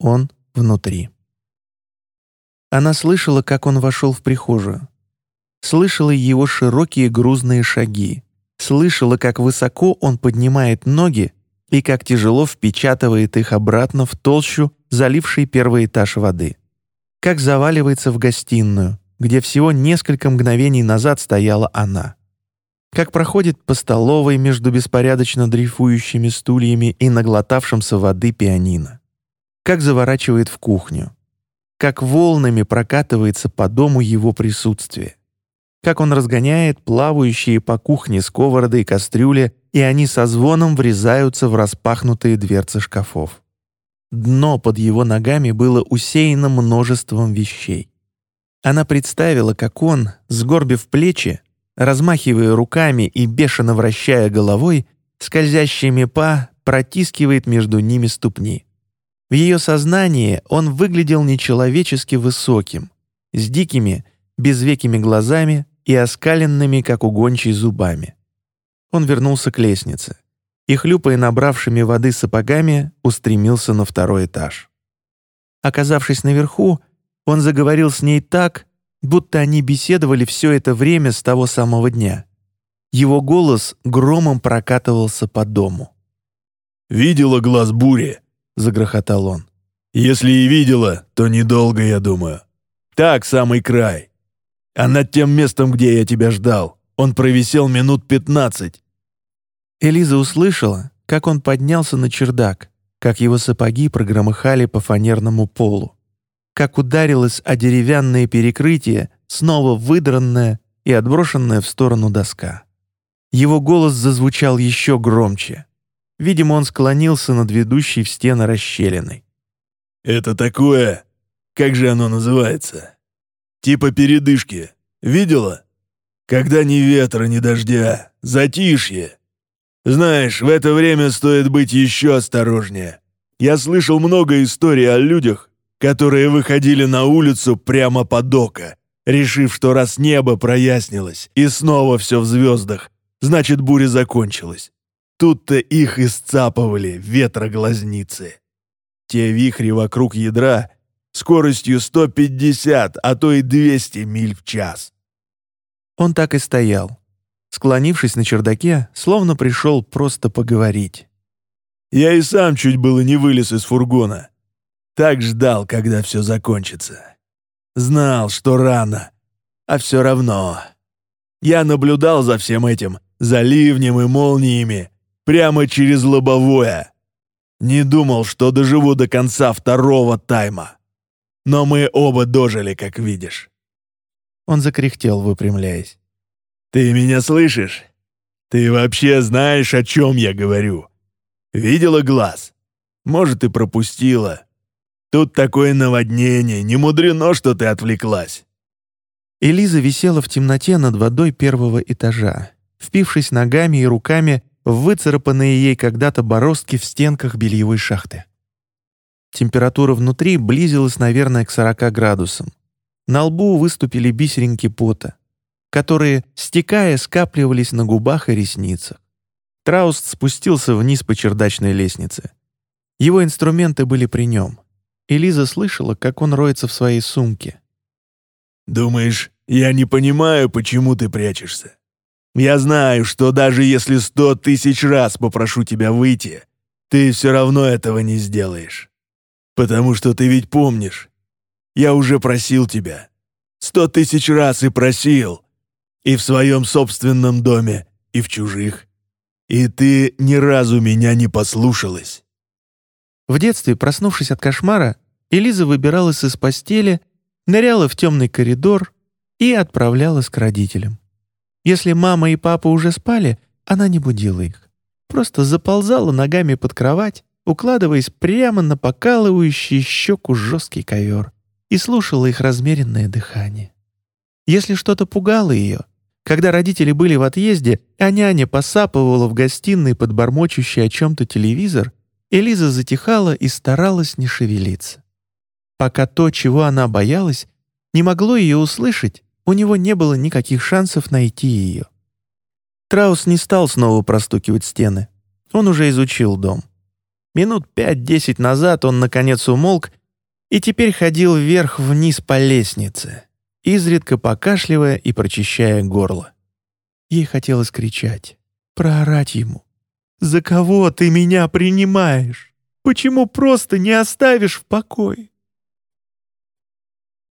он внутри. Она слышала, как он вошел в прихожую. Слышала его широкие грузные шаги. Слышала, как высоко он поднимает ноги и как тяжело впечатывает их обратно в толщу, залившей первый этаж воды. Как заваливается в гостиную, где всего несколько мгновений назад стояла она. Как проходит по столовой между беспорядочно дрейфующими стульями и наглотавшимся воды пианино. Как заворачивает в кухню. Как волнами прокатывается по дому его присутствие как он разгоняет плавающие по кухне сковороды и кастрюли, и они со звоном врезаются в распахнутые дверцы шкафов. Дно под его ногами было усеяно множеством вещей. Она представила, как он, сгорбив плечи, размахивая руками и бешено вращая головой, скользящими па протискивает между ними ступни. В ее сознании он выглядел нечеловечески высоким, с дикими, безвекими глазами, и оскаленными, как у зубами. Он вернулся к лестнице и, хлюпая набравшими воды сапогами, устремился на второй этаж. Оказавшись наверху, он заговорил с ней так, будто они беседовали все это время с того самого дня. Его голос громом прокатывался по дому. «Видела глаз бури?» — загрохотал он. «Если и видела, то недолго, я думаю. Так, самый край а над тем местом, где я тебя ждал, он провисел минут пятнадцать». Элиза услышала, как он поднялся на чердак, как его сапоги прогромыхали по фанерному полу, как ударилось о деревянное перекрытие, снова выдранная и отброшенная в сторону доска. Его голос зазвучал еще громче. Видимо, он склонился над ведущей в стены расщелиной. «Это такое... Как же оно называется? Типа передышки. Видела? Когда ни ветра, ни дождя. Затишье. Знаешь, в это время стоит быть еще осторожнее. Я слышал много историй о людях, которые выходили на улицу прямо под око, решив, что раз небо прояснилось и снова все в звездах, значит буря закончилась. Тут-то их и сцапывали ветроглазницы. Те вихри вокруг ядра скоростью 150, а то и 200 миль в час. Он так и стоял, склонившись на чердаке, словно пришел просто поговорить. Я и сам чуть было не вылез из фургона. Так ждал, когда все закончится. Знал, что рано, а все равно. Я наблюдал за всем этим, за ливнем и молниями, прямо через лобовое. Не думал, что доживу до конца второго тайма. Но мы оба дожили, как видишь». Он закряхтел, выпрямляясь. «Ты меня слышишь? Ты вообще знаешь, о чем я говорю? Видела глаз? Может, и пропустила. Тут такое наводнение, не мудрено, что ты отвлеклась». Элиза висела в темноте над водой первого этажа, впившись ногами и руками выцарапанные ей когда-то бороздки в стенках бельевой шахты. Температура внутри близилась, наверное, к 40 градусам. На лбу выступили бисеринки пота, которые, стекая, скапливались на губах и ресницах. Трауст спустился вниз по чердачной лестнице. Его инструменты были при нем. И Лиза слышала, как он роется в своей сумке. «Думаешь, я не понимаю, почему ты прячешься? Я знаю, что даже если сто тысяч раз попрошу тебя выйти, ты все равно этого не сделаешь. Потому что ты ведь помнишь. Я уже просил тебя. Сто тысяч раз и просил. И в своем собственном доме, и в чужих. И ты ни разу меня не послушалась. В детстве, проснувшись от кошмара, Элиза выбиралась из постели, ныряла в темный коридор и отправлялась к родителям. Если мама и папа уже спали, она не будила их. Просто заползала ногами под кровать, укладываясь прямо на покалывающий щеку жесткий ковер, и слушала их размеренное дыхание. Если что-то пугало ее, когда родители были в отъезде, а няня посапывала в гостиной под бормочущий о чем-то телевизор, Элиза затихала и старалась не шевелиться. Пока то, чего она боялась, не могло ее услышать, у него не было никаких шансов найти ее. Траус не стал снова простукивать стены. Он уже изучил дом. Минут пять-десять назад он, наконец, умолк и теперь ходил вверх-вниз по лестнице, изредка покашливая и прочищая горло. Ей хотелось кричать, проорать ему. «За кого ты меня принимаешь? Почему просто не оставишь в покое?